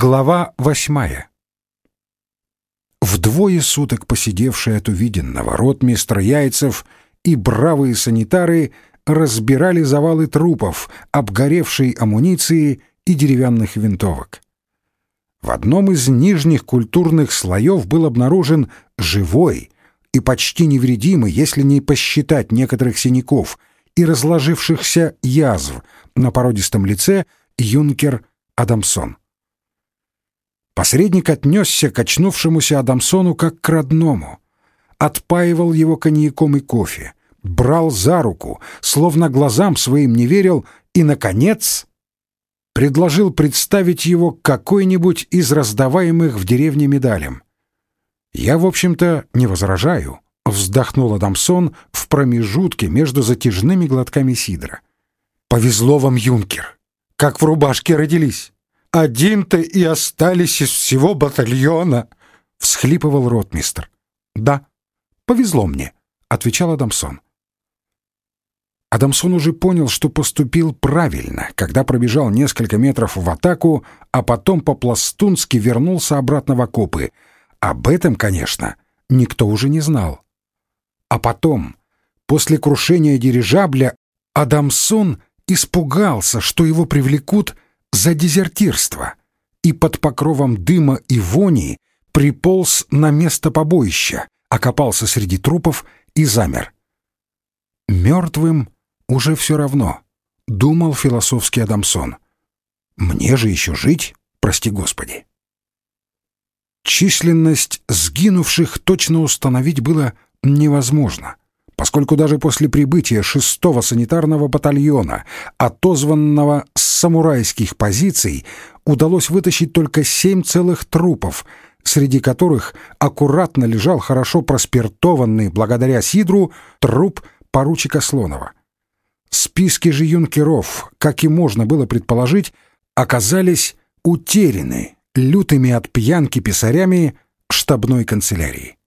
Глава восьмая. Вдвое суток посидевший от увиденного ротмистр Яйцев и бравые санитары разбирали завалы трупов, обгоревшей амуниции и деревянных винтовок. В одном из нижних культурных слоев был обнаружен живой и почти невредимый, если не посчитать некоторых синяков и разложившихся язв на породистом лице, юнкер Адамсон. Посредник отнесся к очнувшемуся Адамсону как к родному. Отпаивал его коньяком и кофе, брал за руку, словно глазам своим не верил, и, наконец, предложил представить его какой-нибудь из раздаваемых в деревне медалям. «Я, в общем-то, не возражаю», — вздохнул Адамсон в промежутке между затяжными глотками сидра. «Повезло вам, юнкер, как в рубашке родились». Один-то и остались из всего батальона!» — всхлипывал ротмистр. «Да, повезло мне», — отвечал Адамсон. Адамсон уже понял, что поступил правильно, когда пробежал несколько метров в атаку, а потом по-пластунски вернулся обратно в окопы. Об этом, конечно, никто уже не знал. А потом, после крушения дирижабля, Адамсон испугался, что его привлекут за дезертирство и под покровом дыма и вони приполз на место побоища, окопался среди трупов и замер. «Мертвым уже все равно», — думал философский Адамсон. «Мне же еще жить, прости Господи». Численность сгинувших точно установить было невозможно — поскольку даже после прибытия шестого санитарного батальона, отозванного с самурайских позиций, удалось вытащить только семь целых трупов, среди которых аккуратно лежал хорошо проспиртованный благодаря Сидру труп поручика Слонова. Списки же юнкеров, как и можно было предположить, оказались утеряны лютыми от пьянки писарями штабной канцелярии.